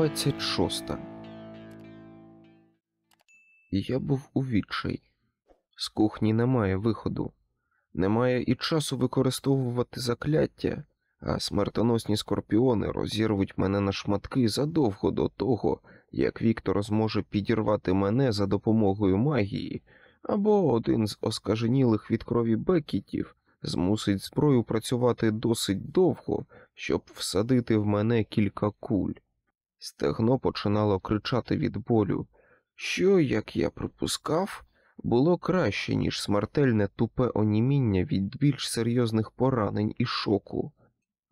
26. Я був у відчаї. З кухні немає виходу, немає і часу використовувати закляття, а смертоносні скорпіони розірвуть мене на шматки задовго до того, як Віктор зможе підірвати мене за допомогою магії, або один з оскаженілих від крові бекітів змусить зброю працювати досить довго, щоб всадити в мене кілька куль. Стегно починало кричати від болю, що, як я припускав, було краще, ніж смертельне тупе оніміння від більш серйозних поранень і шоку.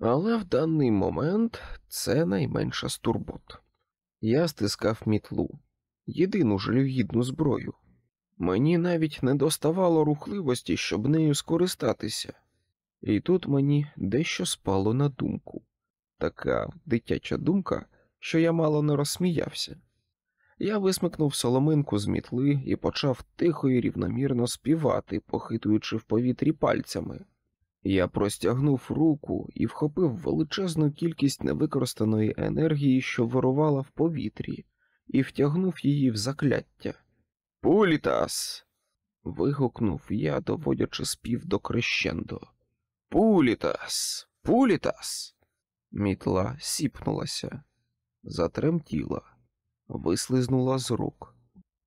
Але в даний момент це найменша з турбот. Я стискав мітлу, єдину жалюгідну зброю. Мені навіть не доставало рухливості, щоб нею скористатися. І тут мені дещо спало на думку така дитяча думка, що я мало не розсміявся. Я висмикнув соломинку з мітли і почав тихо і рівномірно співати, похитуючи в повітрі пальцями. Я простягнув руку і вхопив величезну кількість невикористаної енергії, що вирувала в повітрі, і втягнув її в закляття. Пулітас. вигукнув я, доводячи спів до крещендо. Пулітас, пулітас. Мітла сіпнулася, затремтіла, вислизнула з рук,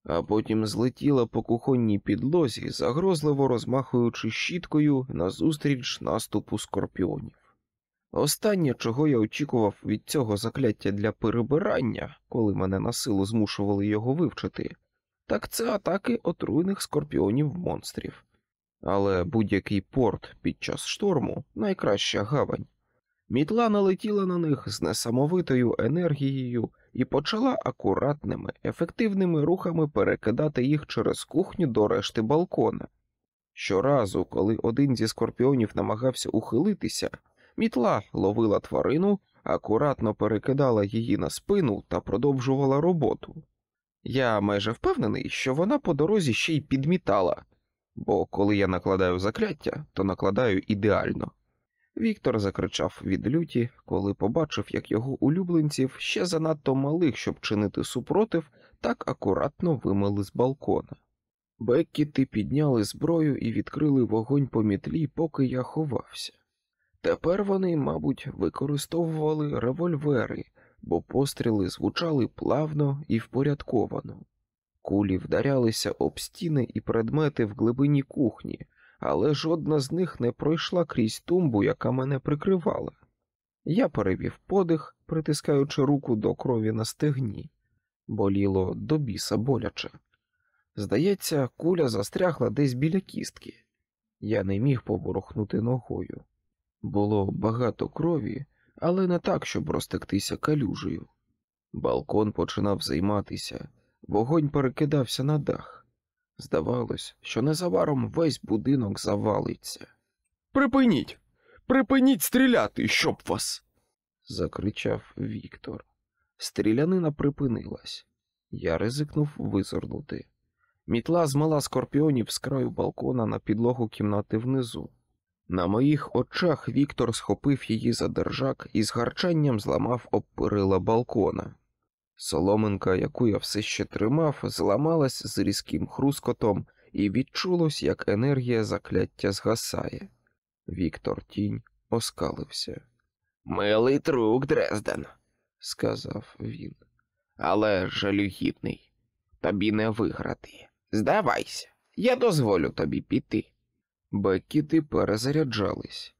а потім злетіла по кухонній підлозі, загрозливо розмахуючи щіткою назустріч наступу скорпіонів. Останнє, чого я очікував від цього закляття для перебирання, коли мене на силу змушували його вивчити, так це атаки отруйних скорпіонів монстрів. Але будь-який порт під час шторму найкраща гавань. Мітла налетіла на них з несамовитою енергією і почала акуратними, ефективними рухами перекидати їх через кухню до решти балкона. Щоразу, коли один зі скорпіонів намагався ухилитися, мітла ловила тварину, акуратно перекидала її на спину та продовжувала роботу. Я майже впевнений, що вона по дорозі ще й підмітала, бо коли я накладаю закляття, то накладаю ідеально. Віктор закричав від люті, коли побачив, як його улюбленців ще занадто малих, щоб чинити супротив, так акуратно вимили з балкона. Беккіти підняли зброю і відкрили вогонь по мітлі, поки я ховався. Тепер вони, мабуть, використовували револьвери, бо постріли звучали плавно і впорядковано. Кулі вдарялися об стіни і предмети в глибині кухні, але жодна з них не пройшла крізь тумбу, яка мене прикривала. Я перевів подих, притискаючи руку до крові на стегні, боліло до біса боляче. Здається, куля застрягла десь біля кістки. Я не міг поворухнути ногою. Було багато крові, але не так, щоб розтектися калюжею. Балкон починав займатися, вогонь перекидався на дах. Здавалось, що незабаром весь будинок завалиться. Припиніть! Припиніть стріляти, щоб вас. закричав Віктор. Стрілянина припинилась. Я ризикнув визирнути. Мітла змила скорпіонів з краю балкона на підлогу кімнати внизу. На моїх очах Віктор схопив її за держак і з гарчанням зламав об перила балкона. Соломинка, яку я все ще тримав, зламалась з різким хрускотом, і відчулось, як енергія закляття згасає. Віктор тінь оскалився. Милий трук, Дрезден, сказав він, але жалюгідний. Тобі не виграти. Здавайся, я дозволю тобі піти. Бекіти перезаряджались.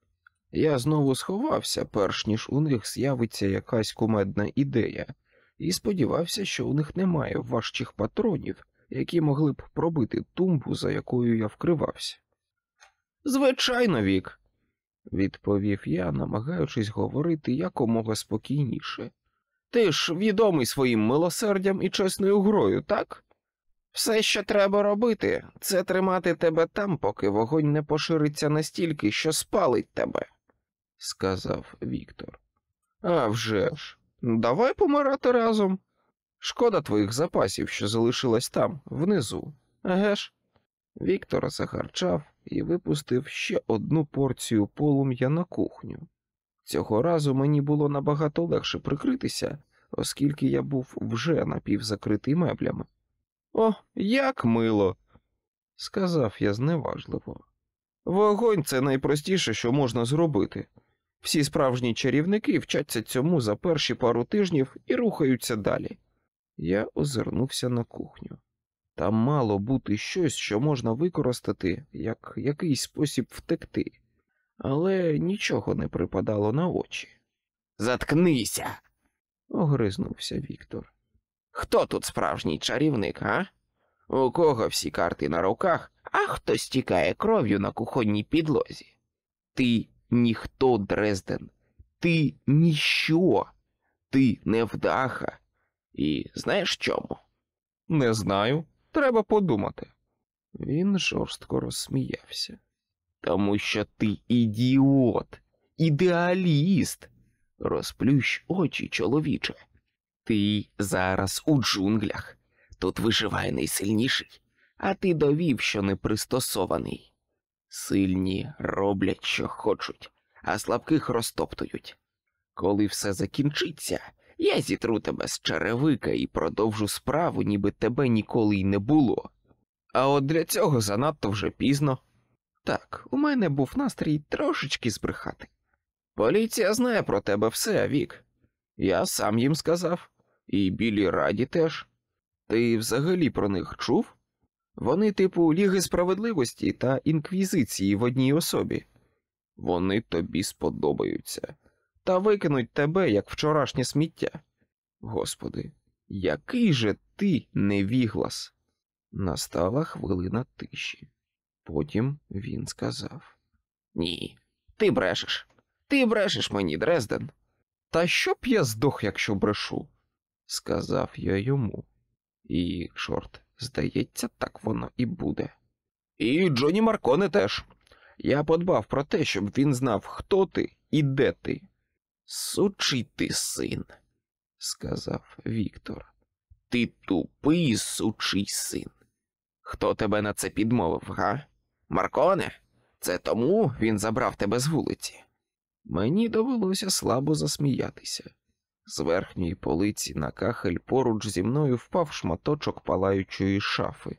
Я знову сховався, перш ніж у них з'явиться якась кумедна ідея, і сподівався, що у них немає важчих патронів, які могли б пробити тумбу, за якою я вкривався. Звичайно, Вік, відповів я, намагаючись говорити якомога спокійніше. Ти ж відомий своїм милосердям і чесною грою, так? Все, що треба робити, це тримати тебе там, поки вогонь не пошириться настільки, що спалить тебе, сказав Віктор. «А вже ж, давай помирати разом. Шкода твоїх запасів, що залишилась там, внизу. Еге ж? Віктор загарчав і випустив ще одну порцію полум'я на кухню. Цього разу мені було набагато легше прикритися, оскільки я був вже напівзакритий меблями. О, як мило, сказав я зневажливо. Вогонь це найпростіше, що можна зробити. Всі справжні чарівники вчаться цьому за перші пару тижнів і рухаються далі. Я озирнувся на кухню. Там мало бути щось, що можна використати як якийсь спосіб втекти, але нічого не припадало на очі. Заткнися. Огризнувся Віктор. Хто тут справжній чарівник, а? У кого всі карти на руках, а хто стікає кров'ю на кухонній підлозі? Ти ніхто, Дрезден, ти ніщо, ти невдаха. І знаєш чому? Не знаю, треба подумати. Він жорстко розсміявся. Тому що ти ідіот, ідеаліст. Розплющ очі, чоловіче. Ти зараз у джунглях. Тут виживає найсильніший, а ти довів, що не пристосований. Сильні роблять, що хочуть, а слабких розтоптують. Коли все закінчиться, я зітру тебе з черевика і продовжу справу, ніби тебе ніколи й не було. А от для цього занадто вже пізно. Так, у мене був настрій трошечки збрехати. Поліція знає про тебе все, Вік. Я сам їм сказав, і білі раді теж. Ти взагалі про них чув? Вони, типу, Ліги справедливості та інквізиції в одній особі. Вони тобі сподобаються та викинуть тебе, як вчорашнє сміття. Господи, який же ти невіглас? Настала хвилина тиші. Потім він сказав: Ні, ти брешеш. Ти брешеш мені, Дрезден. Та що б я здох, якщо брешу? сказав я йому. І, чорт, здається, так воно і буде. І Джоні Марконе теж. Я подбав про те, щоб він знав, хто ти і де ти. Сучий ти син, сказав Віктор. Ти тупий сучий син. Хто тебе на це підмовив, га? Марконе? Це тому він забрав тебе з вулиці. Мені довелося слабо засміятися. З верхньої полиці на кахель поруч зі мною впав шматочок палаючої шафи.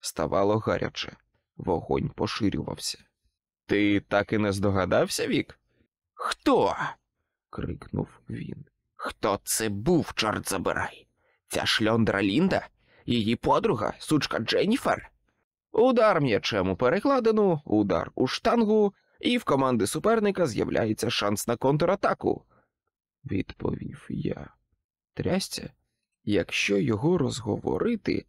Ставало гаряче, вогонь поширювався. Ти так і не здогадався, Вік? Хто? крикнув він. Хто це був, чорт забирай? Ця шльондра Лінда? Її подруга, сучка Дженніфер? Удар м'ячем у перекладину, удар у штангу, і в команди суперника з'являється шанс на контратаку, відповів я. Трясця, якщо його розговорити,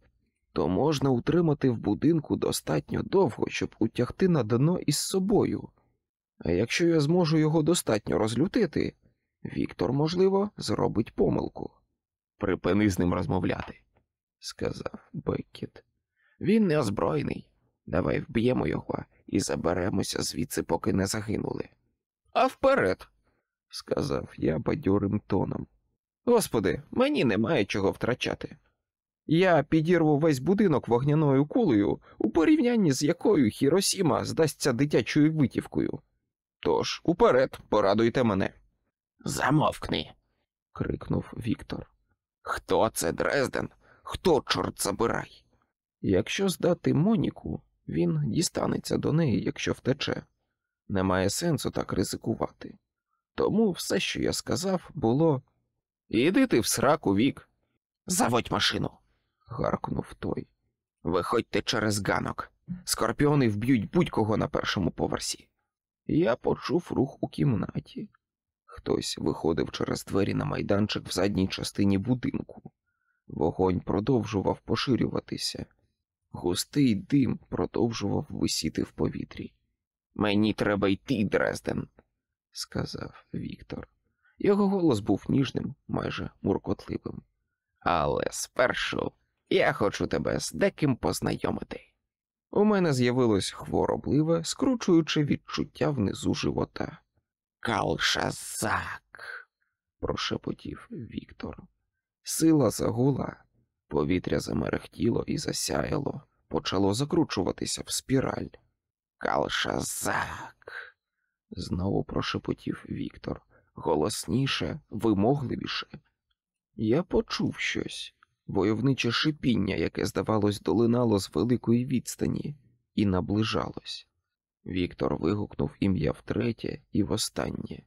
то можна утримати в будинку достатньо довго, щоб утягти на дно із собою. А якщо я зможу його достатньо розлютити, Віктор, можливо, зробить помилку. Припини з ним розмовляти, сказав Беккет. Він не озброєний. Давай вб'ємо його і заберемося звідси, поки не загинули. А вперед, сказав я бадьорим тоном. Господи, мені немає чого втрачати. Я підірву весь будинок вогняною кулею, у порівнянні з якою Хіросіма здасться дитячою витівкою. Тож, уперед, порадуйте мене. Замовкни. крикнув Віктор. Хто це Дрезден? Хто, чорт забирай? Якщо здати Моніку, він дістанеться до неї, якщо втече. Немає сенсу так ризикувати. Тому все, що я сказав, було Іди ти в сраку вік. Заводь машину. гаркнув той. Виходьте через ганок. Скорпіони вб'ють будь-кого на першому поверсі. Я почув рух у кімнаті. Хтось виходив через двері на майданчик в задній частині будинку. Вогонь продовжував поширюватися. Густий дим продовжував висіти в повітрі. Мені треба йти, Дрезден, сказав Віктор. Його голос був ніжним, майже муркотливим. Але спершу я хочу тебе з деким познайомити. У мене з'явилось хворобливе, скручуюче відчуття внизу живота. Калшазак, прошепотів Віктор. Сила загула, повітря замерехтіло і засяяло, почало закручуватися в спіраль. Калшазак, знову прошепотів Віктор, голосніше, вимогливіше. Я почув щось, войовниче шипіння, яке, здавалось, долинало з великої відстані, і наближалось. Віктор вигукнув ім'я втретє і востаннє.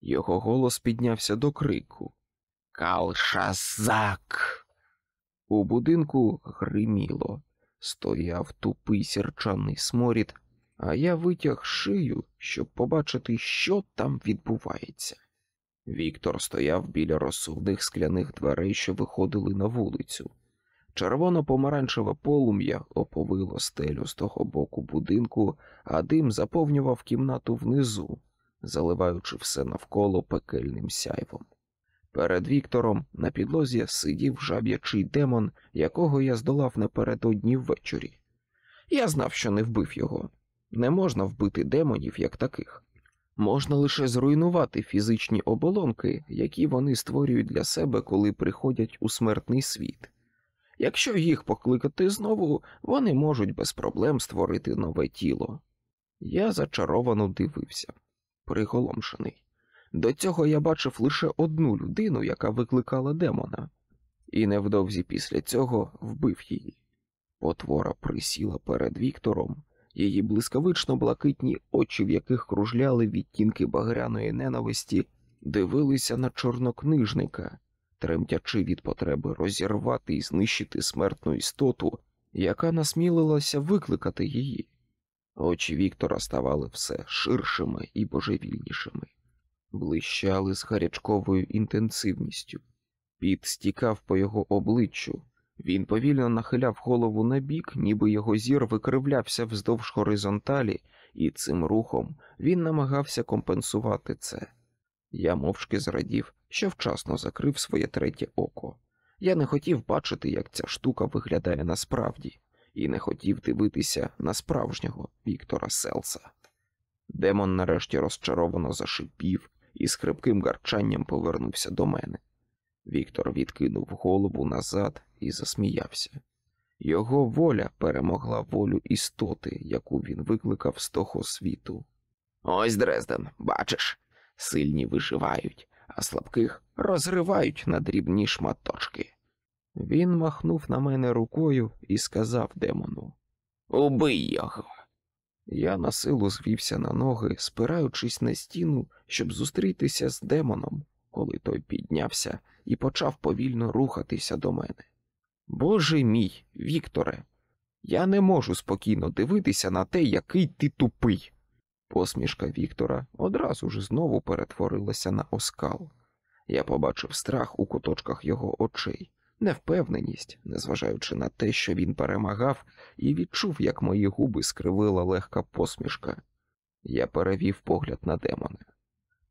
Його голос піднявся до крику. Калшазак. У будинку гриміло, стояв тупий сірчаний сморід, а я витяг шию, щоб побачити, що там відбувається. Віктор стояв біля розсувних скляних дверей, що виходили на вулицю. Червоно-помаранчеве полум'я оповило стелю з того боку будинку, а дим заповнював кімнату внизу, заливаючи все навколо пекельним сяйвом. Перед Віктором на підлозі сидів жаб'ячий демон, якого я здолав напередодні ввечері. Я знав, що не вбив його. Не можна вбити демонів як таких. Можна лише зруйнувати фізичні оболонки, які вони створюють для себе, коли приходять у смертний світ. Якщо їх покликати знову, вони можуть без проблем створити нове тіло. Я зачаровано дивився, приголомшений. До цього я бачив лише одну людину, яка викликала демона, і невдовзі після цього вбив її. Потвора присіла перед Віктором, її блискавично блакитні очі, в яких кружляли відтінки багряної ненависті, дивилися на чорнокнижника, тремтячи від потреби розірвати і знищити смертну істоту, яка насмілилася викликати її. Очі Віктора ставали все ширшими і божевільнішими блищали з гарячковою інтенсивністю. Піт стікав по його обличчю. Він повільно нахиляв голову на бік, ніби його зір викривлявся вздовж горизонталі, і цим рухом він намагався компенсувати це. Я мовчки зрадів, що вчасно закрив своє третє око. Я не хотів бачити, як ця штука виглядає насправді, і не хотів дивитися на справжнього Віктора Селса. Демон нарешті розчаровано зашипів, і з хрипким гарчанням повернувся до мене. Віктор відкинув голову назад і засміявся. Його воля перемогла волю істоти, яку він викликав з того світу. Ось Дрезден, бачиш, сильні виживають, а слабких розривають на дрібні шматочки. Він махнув на мене рукою і сказав демону Убий його. Я на силу звівся на ноги, спираючись на стіну, щоб зустрітися з демоном, коли той піднявся і почав повільно рухатися до мене. Боже мій, Вікторе, я не можу спокійно дивитися на те, який ти тупий. Посмішка Віктора одразу ж знову перетворилася на оскал. Я побачив страх у куточках його очей невпевненість, незважаючи на те, що він перемагав, і відчув, як мої губи скривила легка посмішка. Я перевів погляд на демона.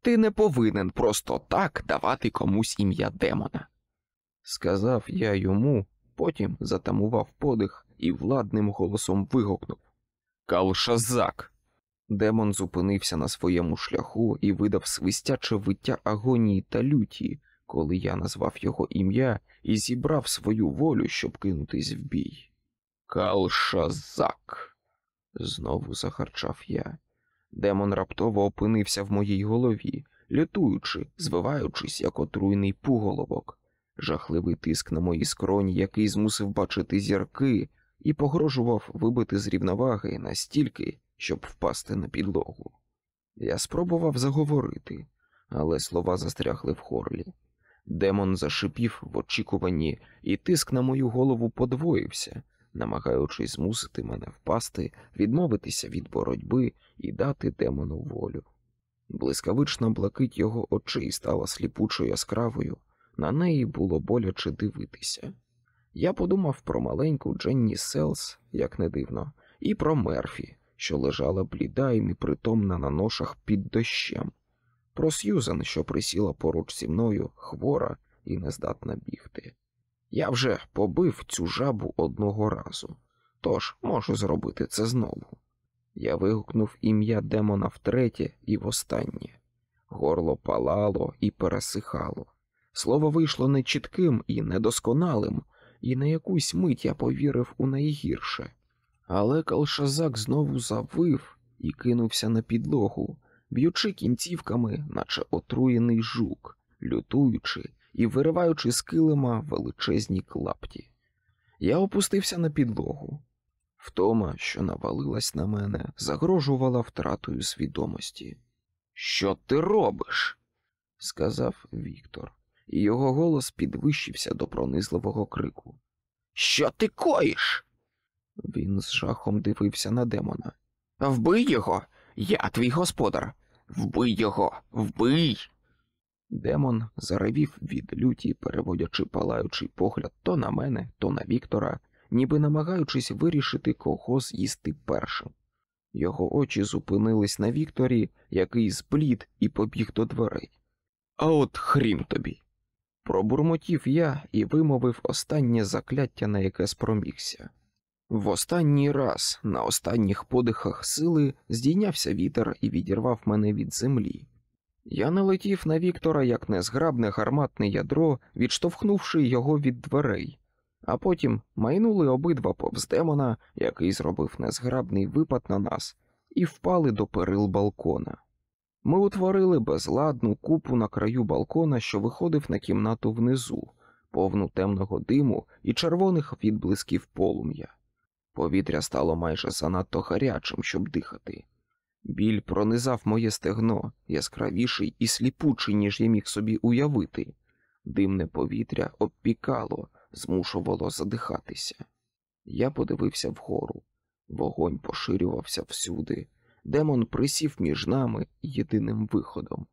Ти не повинен просто так давати комусь ім'я демона, сказав я йому, потім затамував подих і владним голосом вигукнув Калшазак. Демон зупинився на своєму шляху і видав свистяче виття агонії та люті, коли я назвав його ім'я і зібрав свою волю, щоб кинутись в бій. Калшазак. знову захарчав я. Демон раптово опинився в моїй голові, лютуючи, звиваючись, як отруйний пуголовок, жахливий тиск на мої скроні, який змусив бачити зірки, і погрожував вибити з рівноваги настільки, щоб впасти на підлогу. Я спробував заговорити, але слова застрягли в хорлі. Демон зашипів в очікуванні, і тиск на мою голову подвоївся, намагаючись змусити мене впасти, відмовитися від боротьби і дати демону волю. Блискавична блакить його очей стала сліпучо яскравою, на неї було боляче дивитися. Я подумав про маленьку Дженні Селс, як не дивно, і про Мерфі, що лежала бліда і непритомна на ношах під дощем про Сьюзен, що присіла поруч зі мною, хвора і нездатна бігти. Я вже побив цю жабу одного разу, тож можу зробити це знову. Я вигукнув ім'я демона втретє і востаннє. Горло палало і пересихало. Слово вийшло нечітким і недосконалим, і на якусь мить я повірив у найгірше. Але Калшазак знову завив і кинувся на підлогу, б'ючи кінцівками, наче отруєний жук, лютуючи і вириваючи з килима величезні клапті. Я опустився на підлогу. Втома, що навалилась на мене, загрожувала втратою свідомості. Що ти робиш? сказав Віктор, і його голос підвищився до пронизливого крику. Що ти коїш? Він з жахом дивився на демона. Вбий його, я твій господар. Вбий його, вбий. Демон заревів від люті, переводячи палаючий погляд то на мене, то на Віктора, ніби намагаючись вирішити, кого з'їсти першим. Його очі зупинились на Вікторі, який зблід і побіг до дверей. А от хрін тобі. Пробурмотів я і вимовив останнє закляття, на яке спромігся. В останній раз, на останніх подихах сили, здійнявся вітер і відірвав мене від землі. Я налетів на Віктора як незграбне гарматне ядро, відштовхнувши його від дверей, а потім майнули обидва повз демона, який зробив незграбний випад на нас, і впали до перил балкона. Ми утворили безладну купу на краю балкона, що виходив на кімнату внизу, повну темного диму і червоних відблисків полум'я. Повітря стало майже занадто гарячим, щоб дихати. Біль пронизав моє стегно, яскравіший і сліпучий, ніж я міг собі уявити. Димне повітря обпікало, змушувало задихатися. Я подивився вгору. Вогонь поширювався всюди. Демон присів між нами єдиним виходом.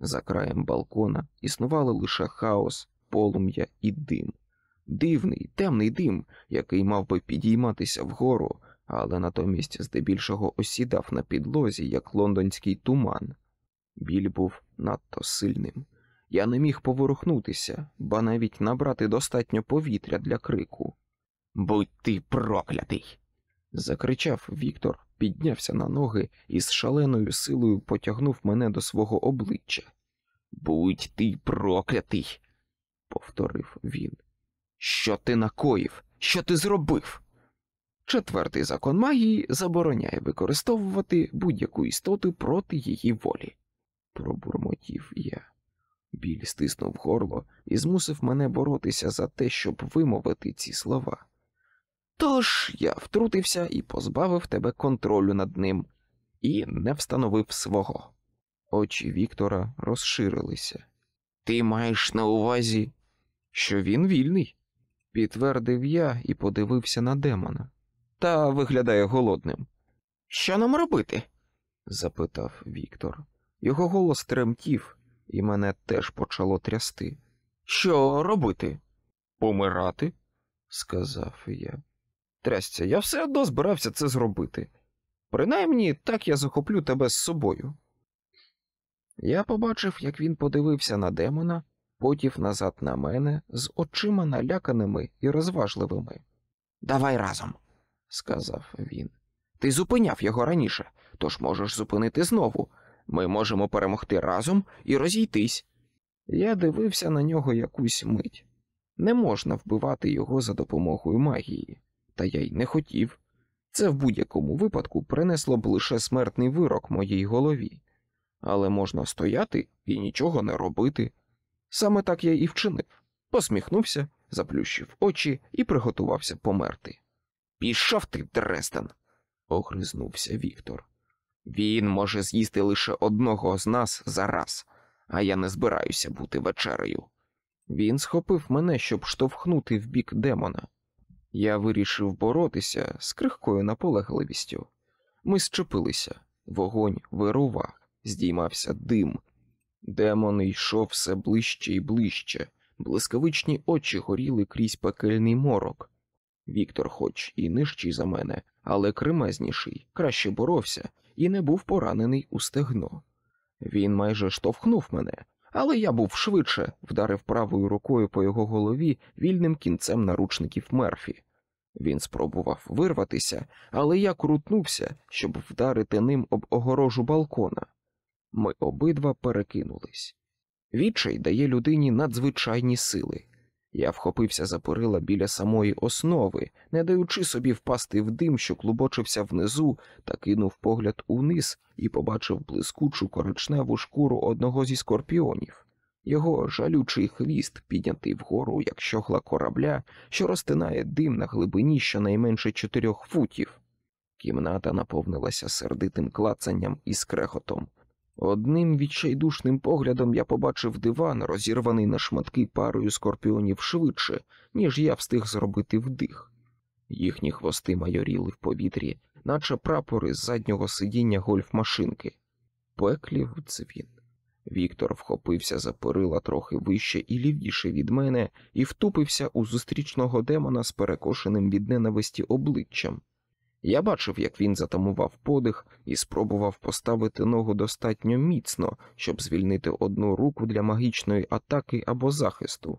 За краєм балкона існували лише хаос, полум'я і дим. Дивний, темний дим, який мав би підійматися вгору, але натомість здебільшого осідав на підлозі, як лондонський туман. Біль був надто сильним. Я не міг поворухнутися, ба навіть набрати достатньо повітря для крику. Будь ти проклятий. закричав Віктор, піднявся на ноги і з шаленою силою потягнув мене до свого обличчя. Будь ти проклятий, повторив він. Що ти накоїв? Що ти зробив? Четвертий закон магії забороняє використовувати будь-яку істоту проти її волі, пробурмотів я. Біль стиснув горло і змусив мене боротися за те, щоб вимовити ці слова. Тож я втрутився і позбавив тебе контролю над ним, і не встановив свого. Очі Віктора розширилися. Ти маєш на увазі, що він вільний, підтвердив я і подивився на демона. Та виглядає голодним. Що нам робити? запитав Віктор. Його голос тремтів, і мене теж почало трясти. Що робити? Помирати? сказав я. Трясця, я все одно збирався це зробити. Принаймні так я захоплю тебе з собою. Я побачив, як він подивився на демона, потім назад на мене з очима наляканими і розважливими. Давай разом, сказав він. Ти зупиняв його раніше, тож можеш зупинити знову. Ми можемо перемогти разом і розійтись. Я дивився на нього якусь мить. Не можна вбивати його за допомогою магії, та я й не хотів. Це в будь-якому випадку принесло б лише смертний вирок моїй голові, але можна стояти і нічого не робити. Саме так я і вчинив. Посміхнувся, заплющив очі і приготувався померти. Пішов ти, Дрестен, огризнувся Віктор. Він може з'їсти лише одного з нас за раз, а я не збираюся бути вечерею. Він схопив мене, щоб штовхнути в бік демона. Я вирішив боротися з крихкою наполегливістю. Ми щепилися, вогонь вирував, здіймався дим. Демон йшов все ближче і ближче, блискавичні очі горіли крізь пекельний морок. Віктор, хоч і нижчий за мене, але кремезніший, краще боровся і не був поранений у стегно. Він майже штовхнув мене, але я був швидше, вдарив правою рукою по його голові вільним кінцем наручників Мерфі. Він спробував вирватися, але я крутнувся, щоб вдарити ним об огорожу балкона. Ми обидва перекинулись. Відчай дає людині надзвичайні сили. Я вхопився за перила біля самої основи, не даючи собі впасти в дим, що клубочився внизу, та кинув погляд униз і побачив блискучу коричневу шкуру одного зі скорпіонів. Його жалючий хвіст піднятий вгору, як щогла корабля, що розтинає дим на глибині щонайменше чотирьох футів. Кімната наповнилася сердитим клацанням і скрехотом. Одним відчайдушним поглядом я побачив диван, розірваний на шматки парою скорпіонів швидше, ніж я встиг зробити вдих. Їхні хвости майоріли в повітрі, наче прапори з заднього сидіння гольф-машинки. Пеклів дзвін. Віктор вхопився за перила трохи вище і лівіше від мене і втупився у зустрічного демона з перекошеним від ненависті обличчям. Я бачив, як він затамував подих і спробував поставити ногу достатньо міцно, щоб звільнити одну руку для магічної атаки або захисту.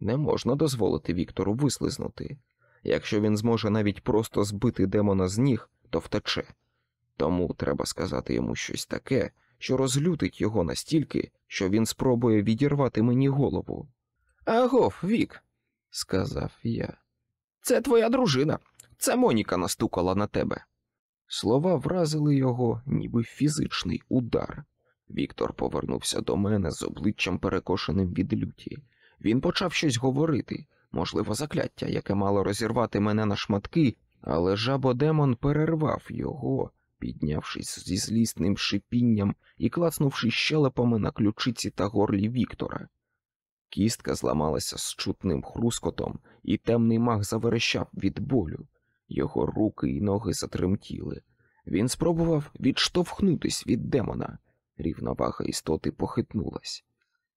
Не можна дозволити Віктору вислизнути. Якщо він зможе навіть просто збити демона з ніг, то втече. Тому треба сказати йому щось таке, що розлютить його настільки, що він спробує відірвати мені голову. Агов, Вік, сказав я. Це твоя дружина. Це Моніка настукала на тебе. Слова вразили його, ніби фізичний удар. Віктор повернувся до мене з обличчям перекошеним від люті. Він почав щось говорити, можливо, закляття, яке мало розірвати мене на шматки, але жабодемон перервав його, піднявшись зі злісним шипінням і клацнувши щелепами на ключиці та горлі Віктора. Кістка зламалася з чутним хрускотом, і темний маг заверещав від болю. Його руки і ноги затремтіли. Він спробував відштовхнутись від демона. Рівновага істоти похитнулась.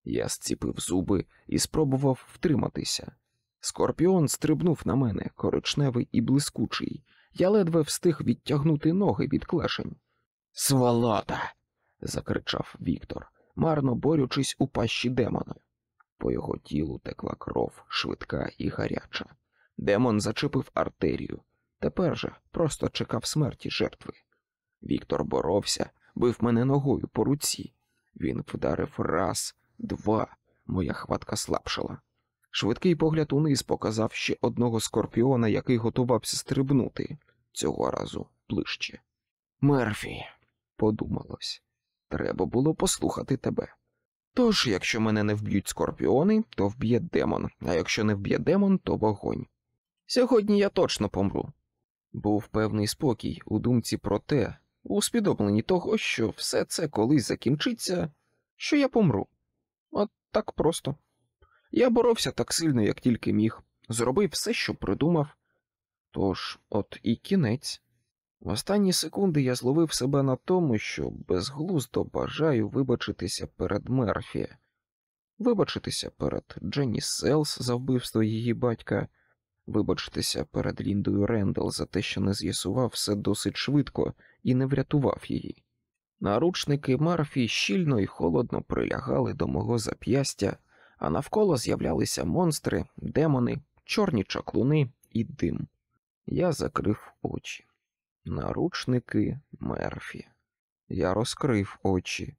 Я зціпив зуби і спробував втриматися. Скорпіон стрибнув на мене, коричневий і блискучий. Я ледве встиг відтягнути ноги від клешень. Сволота. закричав Віктор, марно борючись у пащі демона. По його тілу текла кров, швидка і гаряча. Демон зачепив артерію. Тепер же просто чекав смерті жертви. Віктор боровся, бив мене ногою по руці. Він вдарив раз, два, моя хватка слабшала. Швидкий погляд униз показав ще одного скорпіона, який готувався стрибнути, цього разу ближче. Мерфі, подумалось, треба було послухати тебе. Тож, якщо мене не вб'ють скорпіони, то вб'є демон, а якщо не вб'є демон, то вогонь. Сьогодні я точно помру. Був певний спокій у думці про те, у усвідомленні того, що все це колись закінчиться, що я помру. От так просто. Я боровся так сильно, як тільки міг, зробив все, що придумав. Тож, от і кінець. В останні секунди я зловив себе на тому, що безглуздо бажаю вибачитися перед Мерфі, вибачитися перед Дженні Селс за вбивство її батька, вибачитися перед Ліндою Рендел за те, що не з'ясував все досить швидко і не врятував її. Наручники Марфі щільно і холодно прилягали до мого зап'ястя, а навколо з'являлися монстри, демони, чорні чаклуни і дим. Я закрив очі. Наручники Мерфі. Я розкрив очі.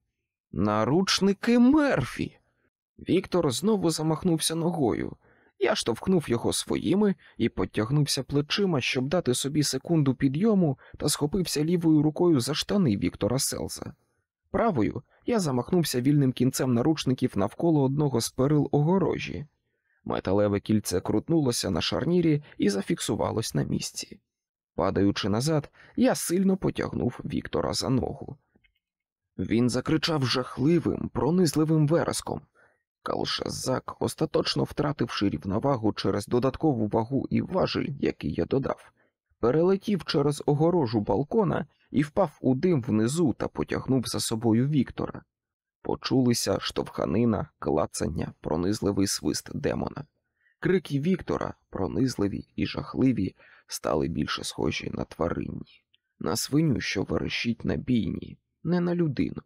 Наручники Мерфі. Віктор знову замахнувся ногою. Я штовхнув його своїми і потягнувся плечима, щоб дати собі секунду підйому та схопився лівою рукою за штани Віктора Селза. Правою я замахнувся вільним кінцем наручників навколо одного з перил огорожі. Металеве кільце крутнулося на шарнірі і зафіксувалось на місці. Падаючи назад, я сильно потягнув Віктора за ногу. Він закричав жахливим, пронизливим вереском. Калшазак, остаточно втративши рівновагу через додаткову вагу і важель, який я додав, перелетів через огорожу балкона і впав у дим внизу та потягнув за собою Віктора. Почулися штовханина, клацання, пронизливий свист демона. Крики Віктора, пронизливі і жахливі, стали більше схожі на тваринні, на свиню, що верещить на бійні, не на людину.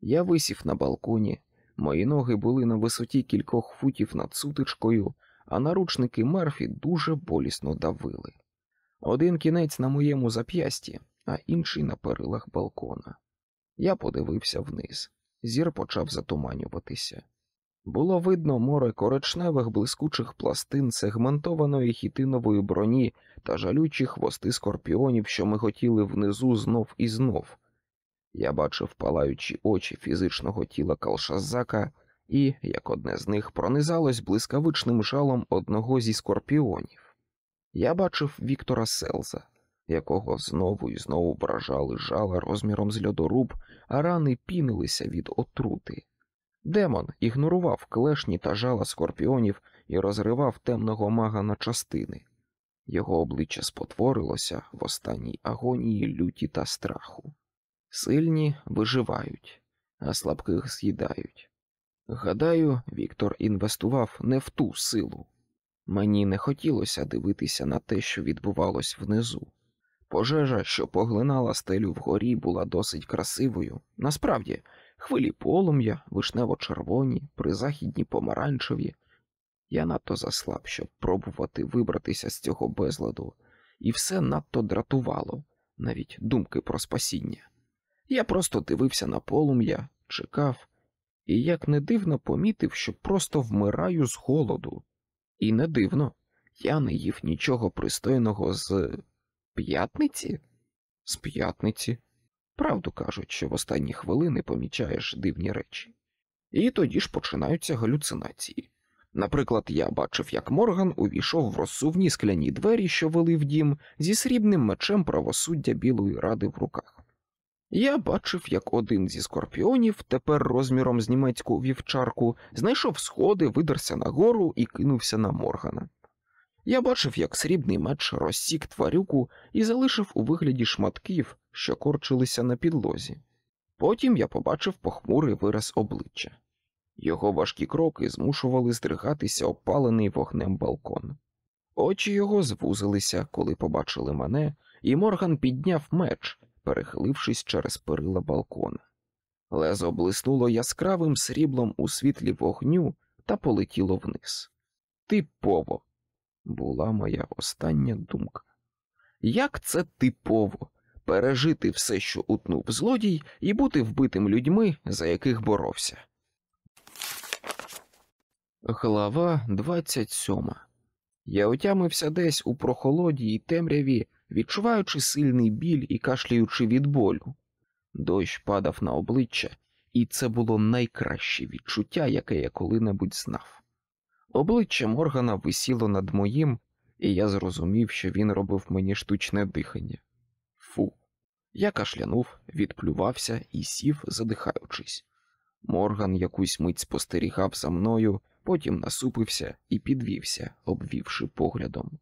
Я висів на балконі, мої ноги були на висоті кількох футів над сутичкою, а наручники Мерфі дуже болісно давили. Один кінець на моєму зап'ясті, а інший на перилах балкона. Я подивився вниз. Зір почав затуманюватися. Було видно море коричневих блискучих пластин сегментованої хітинової броні та жалючі хвости скорпіонів, що миготіли внизу знов і знов. Я бачив палаючі очі фізичного тіла Калшазака і, як одне з них, пронизалось блискавичним жалом одного зі скорпіонів. Я бачив Віктора Селза, якого знову і знову вражали жала розміром з льодоруб, а рани пінилися від отрути. Демон ігнорував клешні та жала скорпіонів і розривав темного мага на частини. Його обличчя спотворилося в останній агонії люті та страху. Сильні виживають, а слабких з'їдають. Гадаю, Віктор інвестував не в ту силу. Мені не хотілося дивитися на те, що відбувалось внизу. Пожежа, що поглинала стелю вгорі, була досить красивою. Насправді, хвилі полум'я, вишнево-червоні, призахідні помаранчеві. Я надто заслаб, щоб пробувати вибратися з цього безладу, і все надто дратувало, навіть думки про спасіння. Я просто дивився на полум'я, чекав, і як не дивно помітив, що просто вмираю з голоду. І не дивно, я не їв нічого пристойного з п'ятниці? З п'ятниці. Правду кажуть, що в останні хвилини помічаєш дивні речі. І тоді ж починаються галюцинації. Наприклад, я бачив, як Морган увійшов в розсувні скляні двері, що вели в дім, зі срібним мечем правосуддя Білої ради в руках. Я бачив, як один зі скорпіонів, тепер розміром з німецьку вівчарку, знайшов сходи, видерся нагору і кинувся на Моргана. Я бачив, як срібний меч розсік тварюку і залишив у вигляді шматків, що корчилися на підлозі. Потім я побачив похмурий вираз обличчя. Його важкі кроки змушували здригатися опалений вогнем балкон. Очі його звузилися, коли побачили мене, і Морган підняв меч, перехилившись через перила балкона. Лезо блиснуло яскравим сріблом у світлі вогню та полетіло вниз. Типово, була моя остання думка. Як це типово пережити все, що утнув злодій, і бути вбитим людьми, за яких боровся? Глава 27 Я отямився десь у прохолоді й темряві, відчуваючи сильний біль і кашляючи від болю. Дощ падав на обличчя, і це було найкраще відчуття, яке я коли-небудь знав. Обличчя Моргана висіло над моїм, і я зрозумів, що він робив мені штучне дихання. Фу. Я кашлянув, відплювався і сів, задихаючись. Морган якусь мить спостерігав за мною, потім насупився і підвівся, обвівши поглядом.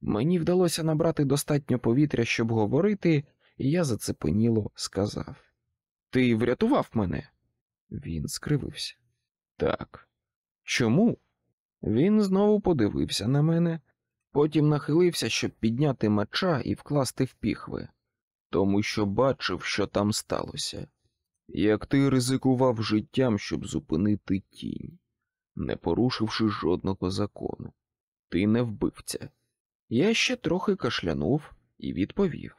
Мені вдалося набрати достатньо повітря, щоб говорити, і я зацепеніло сказав: Ти врятував мене? Він скривився. Так. Чому? Він знову подивився на мене, потім нахилився, щоб підняти меча і вкласти в піхви, тому що бачив, що там сталося. Як ти ризикував життям, щоб зупинити тінь, не порушивши жодного закону, ти не вбивця. Я ще трохи кашлянув і відповів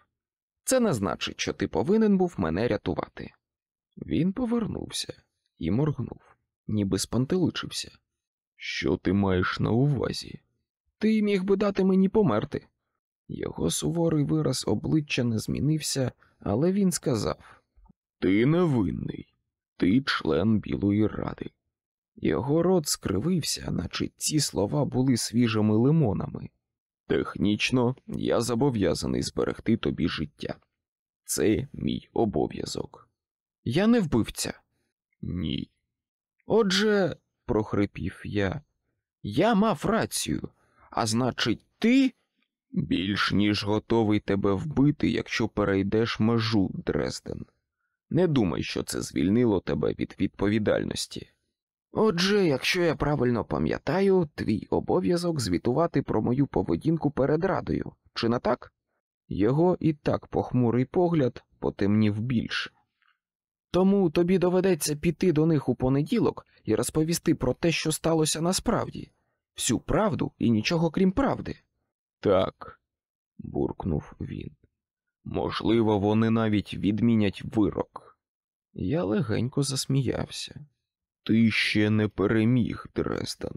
це не значить, що ти повинен був мене рятувати. Він повернувся і моргнув, ніби спантеличився. Що ти маєш на увазі? Ти міг би дати мені померти. Його суворий вираз обличчя не змінився, але він сказав Ти невинний, ти член Білої ради. Його рот скривився, наче ці слова були свіжими лимонами. Технічно я зобов'язаний зберегти тобі життя. Це мій обов'язок. Я не вбивця. Ні. Отже, прохрипів я, я мав рацію, а значить, ти більш ніж готовий тебе вбити, якщо перейдеш межу, Дрезден. Не думай, що це звільнило тебе від відповідальності. Отже, якщо я правильно пам'ятаю, твій обов'язок звітувати про мою поведінку перед радою, чи не так? Його і так похмурий погляд потемнів більше. Тому тобі доведеться піти до них у понеділок і розповісти про те, що сталося насправді, всю правду і нічого крім правди. Так, буркнув він. Можливо, вони навіть відмінять вирок. Я легенько засміявся. Ти ще не переміг, Дрезден.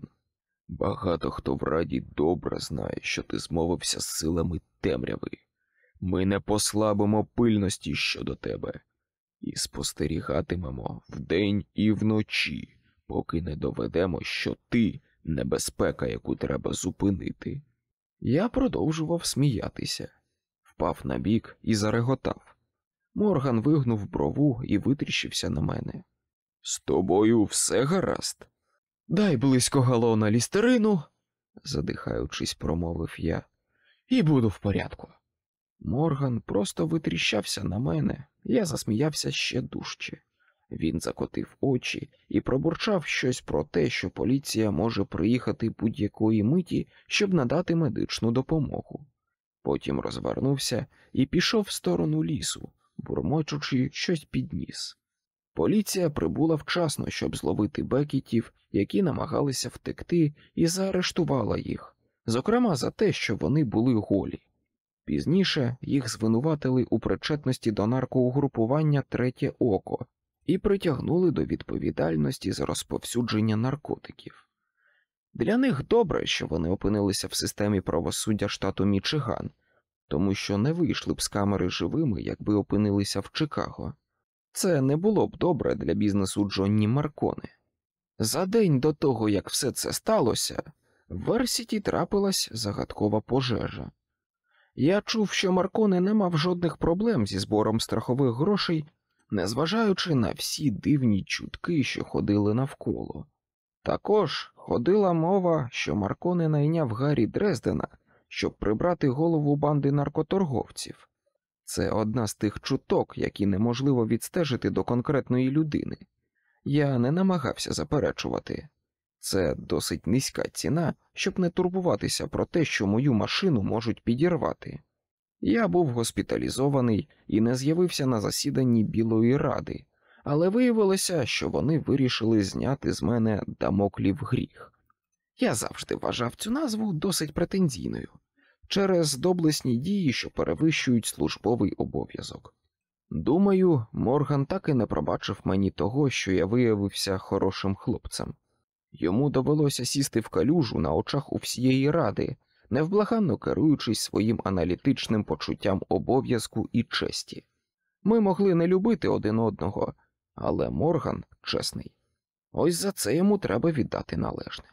Багато хто в раді добре знає, що ти змовився з силами темряви. Ми не послабимо пильності щодо тебе і спостерігатимемо вдень і вночі, поки не доведемо, що ти небезпека, яку треба зупинити. Я продовжував сміятися, впав на бік і зареготав. Морган вигнув брову і витріщився на мене. З тобою все гаразд. Дай близько галона лістерину, задихаючись, промовив я, і буду в порядку. Морган просто витріщався на мене, я засміявся ще дужче. Він закотив очі і пробурчав щось про те, що поліція може приїхати будь-якої миті, щоб надати медичну допомогу. Потім розвернувся і пішов в сторону лісу, бурмочучи щось під ніс. Поліція прибула вчасно, щоб зловити бекітів, які намагалися втекти, і заарештувала їх, зокрема за те, що вони були голі. Пізніше їх звинуватили у причетності до наркоугрупування Третє Око і притягнули до відповідальності за розповсюдження наркотиків. Для них добре, що вони опинилися в системі правосуддя штату Мічиган, тому що не вийшли б з камери живими, якби опинилися в Чикаго. Це не було б добре для бізнесу Джонні Маркони. За день до того, як все це сталося, в Версіті трапилась загадкова пожежа. Я чув, що Марконе не мав жодних проблем зі збором страхових грошей, незважаючи на всі дивні чутки, що ходили навколо. Також ходила мова, що Марконе найняв Гаррі Дрездена, щоб прибрати голову банди наркоторговців. Це одна з тих чуток, які неможливо відстежити до конкретної людини. Я не намагався заперечувати. Це досить низька ціна, щоб не турбуватися про те, що мою машину можуть підірвати. Я був госпіталізований і не з'явився на засіданні Білої ради, але виявилося, що вони вирішили зняти з мене дамоклів гріх. Я завжди вважав цю назву досить претензійною через доблесні дії, що перевищують службовий обов'язок. Думаю, Морган так і не пробачив мені того, що я виявився хорошим хлопцем. Йому довелося сісти в калюжу на очах у всієї ради, невблаганно керуючись своїм аналітичним почуттям обов'язку і честі. Ми могли не любити один одного, але Морган чесний. Ось за це йому треба віддати належне.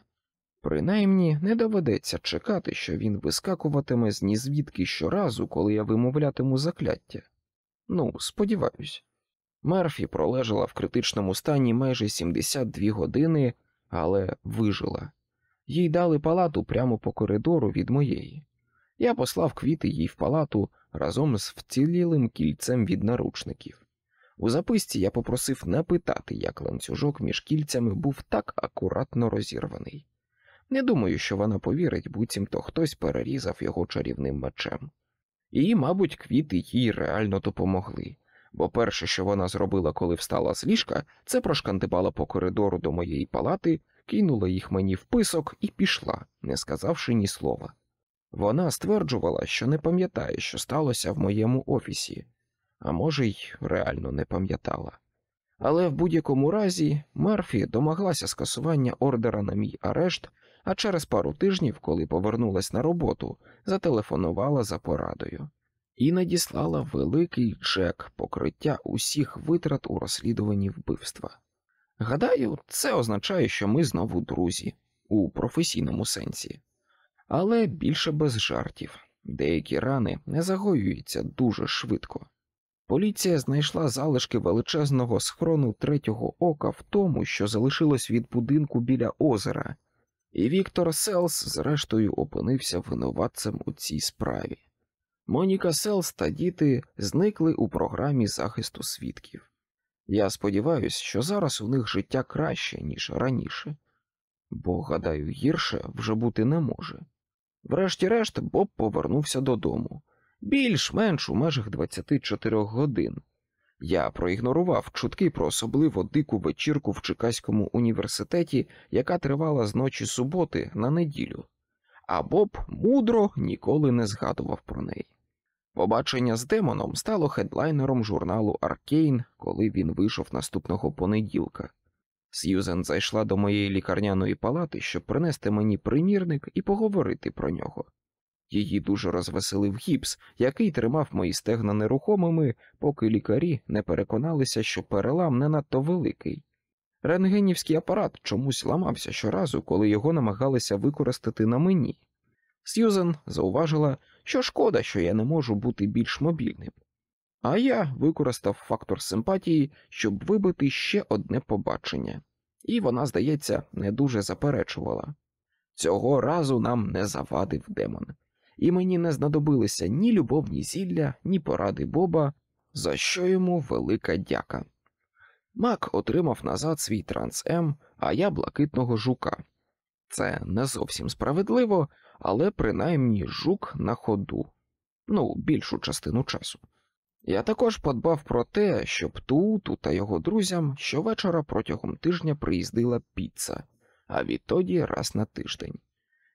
Принаймні не доведеться чекати, що він вискакуватиме з нізвідки щоразу, коли я вимовлятиму закляття. Ну, сподіваюсь. Мерфі пролежала в критичному стані майже 72 години, але вижила. Їй дали палату прямо по коридору від моєї. Я послав квіти їй в палату разом з вцілілим кільцем від наручників. У записці я попросив не питати, як ланцюжок між кільцями був так акуратно розірваний. Не думаю, що вона повірить, буцімто хтось перерізав його чарівним мечем. І, мабуть, квіти їй реально допомогли, бо перше, що вона зробила, коли встала з ліжка, це прошкандибала по коридору до моєї палати, кинула їх мені в писок і пішла, не сказавши ні слова. Вона стверджувала, що не пам'ятає, що сталося в моєму офісі, а може, й реально не пам'ятала. Але в будь-якому разі Мерфі домоглася скасування ордера на мій арешт а через пару тижнів, коли повернулась на роботу, зателефонувала за порадою і надіслала великий чек покриття усіх витрат у розслідуванні вбивства. Гадаю, це означає, що ми знову друзі у професійному сенсі, але більше без жартів. Деякі рани не загоюються дуже швидко. Поліція знайшла залишки величезного схрону третього ока в тому, що залишилось від будинку біля озера, і Віктор Селс, зрештою, опинився винуватцем у цій справі. Моніка Селс та діти зникли у програмі захисту свідків. Я сподіваюся, що зараз у них життя краще, ніж раніше, бо, гадаю, гірше вже бути не може. Врешті-решт, Боб повернувся додому більш-менш у межах 24 годин. Я проігнорував чутки про особливо дику вечірку в Чикаському університеті, яка тривала з ночі суботи на неділю, а Боб мудро ніколи не згадував про неї. Побачення з демоном стало хедлайнером журналу Аркейн, коли він вийшов наступного понеділка. Сьюзен зайшла до моєї лікарняної палати, щоб принести мені примірник і поговорити про нього. Її дуже розвеселив гіпс, який тримав мої стегна нерухомими, поки лікарі не переконалися, що перелам не надто великий. Рентгенівський апарат чомусь ламався щоразу, коли його намагалися використати на мені. Сьюзен зауважила, що шкода, що я не можу бути більш мобільним. А я використав фактор симпатії, щоб вибити ще одне побачення, і вона, здається, не дуже заперечувала. Цього разу нам не завадив демон, і мені не знадобилися ні любовні зілля, ні поради Боба, за що йому велика дяка. Мак отримав назад свій транс-М, а я блакитного жука. Це не зовсім справедливо, але принаймні жук на ходу, ну, більшу частину часу. Я також подбав про те, щоб Тууту та його друзям щовечора протягом тижня приїздила піца, а відтоді раз на тиждень.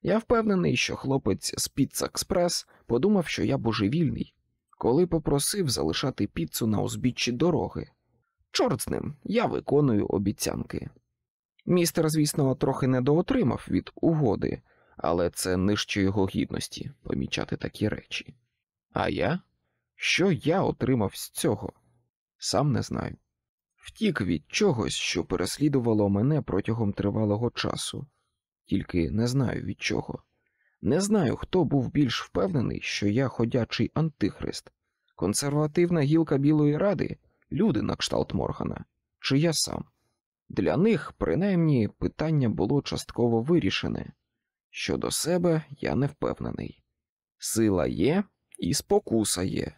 Я впевнений, що хлопець з Піца Експрес подумав, що я божевільний, коли попросив залишати піцу на узбіччі дороги. Чорт з ним, я виконую обіцянки. Містер, звісно, трохи недоотримав від угоди, але це нижче його гідності помічати такі речі. А я? Що я отримав з цього? Сам не знаю. Втік від чогось, що переслідувало мене протягом тривалого часу, тільки не знаю від чого. Не знаю, хто був більш впевнений, що я ходячий антихрист, консервативна гілка Білої Ради, люди на кшталт Моргана, чи я сам. Для них, принаймні, питання було частково вирішене. Щодо себе я не впевнений. Сила є, і спокуса є,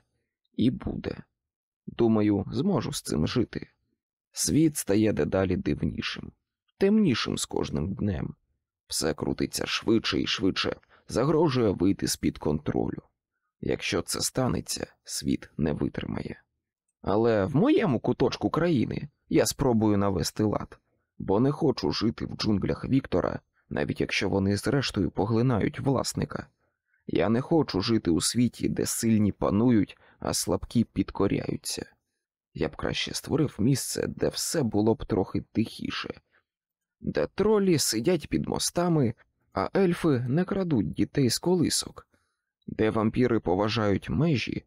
і буде. Думаю, зможу з цим жити. Світ стає дедалі дивнішим, темнішим з кожним днем. Все крутиться швидше і швидше, загрожує вийти з-під контролю. Якщо це станеться, світ не витримає. Але в моєму куточку країни я спробую навести лад, бо не хочу жити в джунглях Віктора, навіть якщо вони зрештою поглинають власника. Я не хочу жити у світі, де сильні панують, а слабкі підкоряються. Я б краще створив місце, де все було б трохи тихіше, де тролі сидять під мостами, а ельфи не крадуть дітей з колисок, де вампіри поважають межі,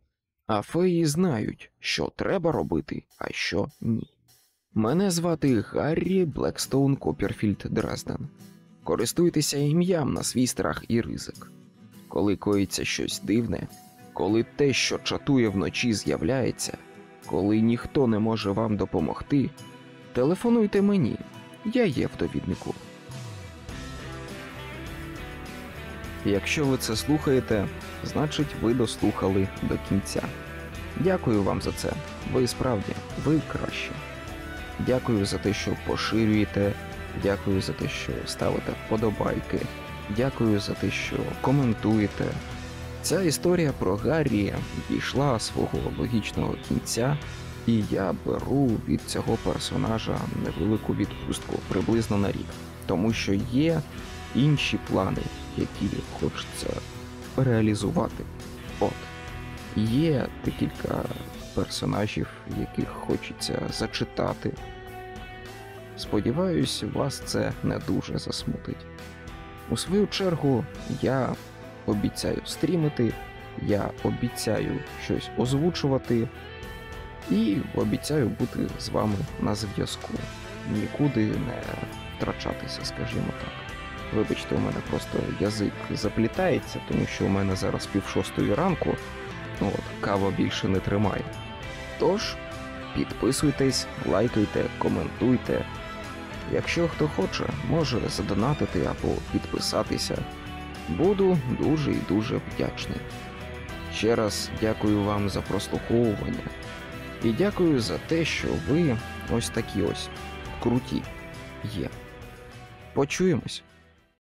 а феї знають, що треба робити, а що ні. Мене звати Гаррі Блекстоун Копперфільд Дрезден. Користуйтеся ім'ям на свій страх і ризик. Коли коїться щось дивне, коли те, що чатує вночі, з'являється, коли ніхто не може вам допомогти, телефонуйте мені, я є в довіднику. Якщо ви це слухаєте, значить ви дослухали до кінця. Дякую вам за це. Ви справді, ви краще. Дякую за те, що поширюєте. Дякую за те, що ставите вподобайки. Дякую за те, що коментуєте. Ця історія про Гаррі дійшла свого логічного кінця, і я беру від цього персонажа невелику відпустку приблизно на рік, тому що є інші плани, які хочеться реалізувати. От є декілька персонажів, яких хочеться зачитати. Сподіваюсь, вас це не дуже засмутить. У свою чергу я обіцяю стрімити, я обіцяю щось озвучувати і обіцяю бути з вами на зв'язку. Нікуди не втрачатися, скажімо так. Вибачте, у мене просто язик заплітається, тому що у мене зараз пів шостої ранку, ну от, кава більше не тримає. Тож, підписуйтесь, лайкайте, коментуйте. Якщо хто хоче, може задонатити або підписатися. Буду дуже і дуже вдячний. Ще раз дякую вам за прослуховування і дякую за те, що ви ось такі ось круті є. Почуємось.